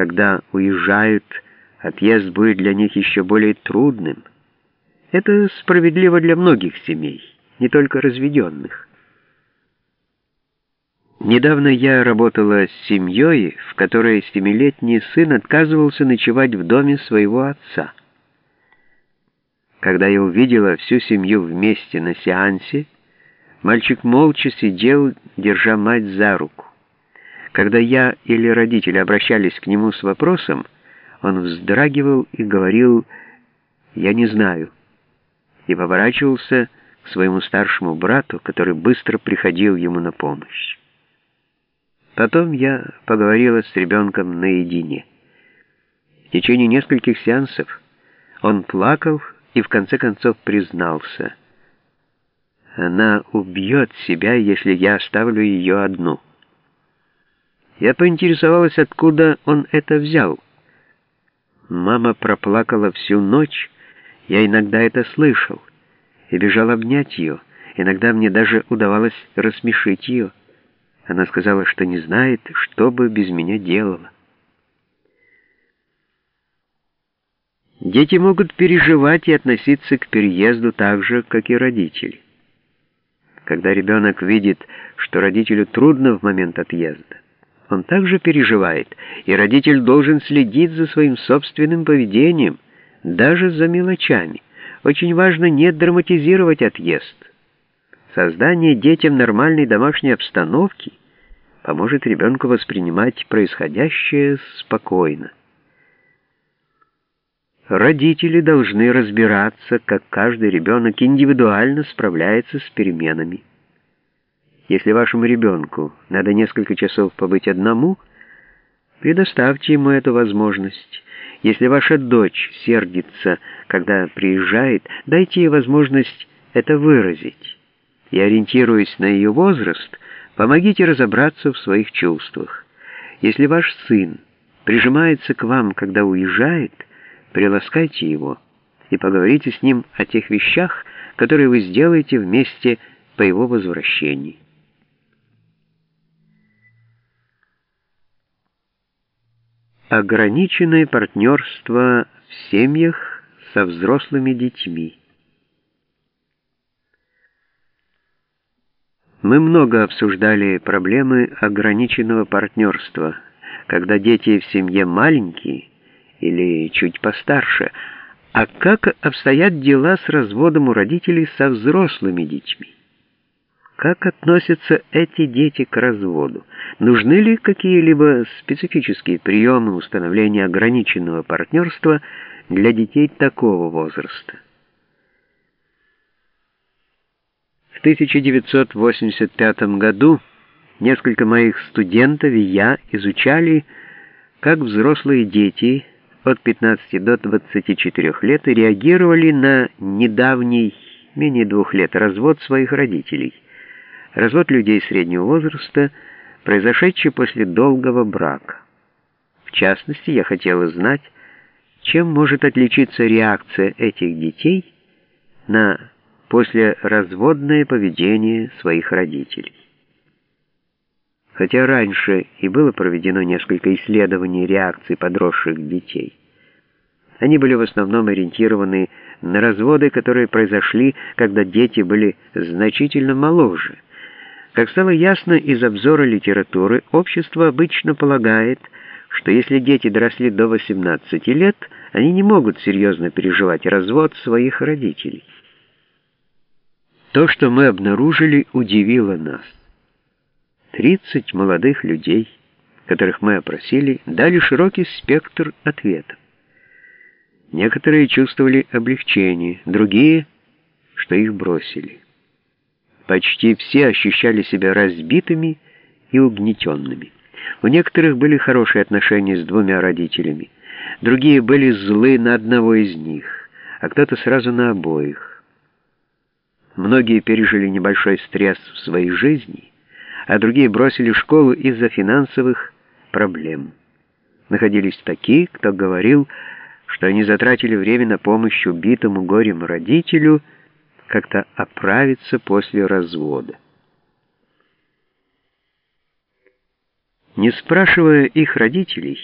когда уезжают, отъезд будет для них еще более трудным. Это справедливо для многих семей, не только разведенных. Недавно я работала с семьей, в которой семилетний сын отказывался ночевать в доме своего отца. Когда я увидела всю семью вместе на сеансе, мальчик молча сидел, держа мать за руку. Когда я или родители обращались к нему с вопросом, он вздрагивал и говорил «я не знаю» и поворачивался к своему старшему брату, который быстро приходил ему на помощь. Потом я поговорила с ребенком наедине. В течение нескольких сеансов он плакал и в конце концов признался. Она убьет себя, если я оставлю ее одну. Я поинтересовалась, откуда он это взял. Мама проплакала всю ночь, я иногда это слышал, и бежал обнять ее. Иногда мне даже удавалось рассмешить ее. Она сказала, что не знает, что бы без меня делала. Дети могут переживать и относиться к переезду так же, как и родители. Когда ребенок видит, что родителю трудно в момент отъезда, он также переживает, и родитель должен следить за своим собственным поведением, даже за мелочами. Очень важно не драматизировать отъезд. Создание детям нормальной домашней обстановки поможет ребенку воспринимать происходящее спокойно. Родители должны разбираться, как каждый ребенок индивидуально справляется с переменами. Если вашему ребенку надо несколько часов побыть одному, предоставьте ему эту возможность. Если ваша дочь сердится, когда приезжает, дайте ей возможность это выразить. И ориентируясь на ее возраст, помогите разобраться в своих чувствах. Если ваш сын прижимается к вам, когда уезжает, приласкайте его и поговорите с ним о тех вещах, которые вы сделаете вместе по его возвращении. Ограниченное партнерство в семьях со взрослыми детьми. Мы много обсуждали проблемы ограниченного партнерства, когда дети в семье маленькие или чуть постарше, а как обстоят дела с разводом у родителей со взрослыми детьми. Как относятся эти дети к разводу? Нужны ли какие-либо специфические приемы установления ограниченного партнерства для детей такого возраста? В 1985 году несколько моих студентов и я изучали, как взрослые дети от 15 до 24 лет реагировали на недавний, менее двух лет, развод своих родителей – развод людей среднего возраста, произошедший после долгого брака. В частности, я хотела знать, чем может отличиться реакция этих детей на послеразводное поведение своих родителей. Хотя раньше и было проведено несколько исследований реакций подросших детей, они были в основном ориентированы на разводы, которые произошли, когда дети были значительно моложе – как стало ясно из обзора литературы, общество обычно полагает, что если дети доросли до 18 лет, они не могут серьезно переживать развод своих родителей. То, что мы обнаружили, удивило нас. 30 молодых людей, которых мы опросили, дали широкий спектр ответов. Некоторые чувствовали облегчение, другие, что их бросили. Почти все ощущали себя разбитыми и угнетенными. У некоторых были хорошие отношения с двумя родителями, другие были злы на одного из них, а кто-то сразу на обоих. Многие пережили небольшой стресс в своей жизни, а другие бросили школу из-за финансовых проблем. Находились такие, кто говорил, что они затратили время на помощь убитому горем родителю – как-то оправиться после развода. Не спрашивая их родителей,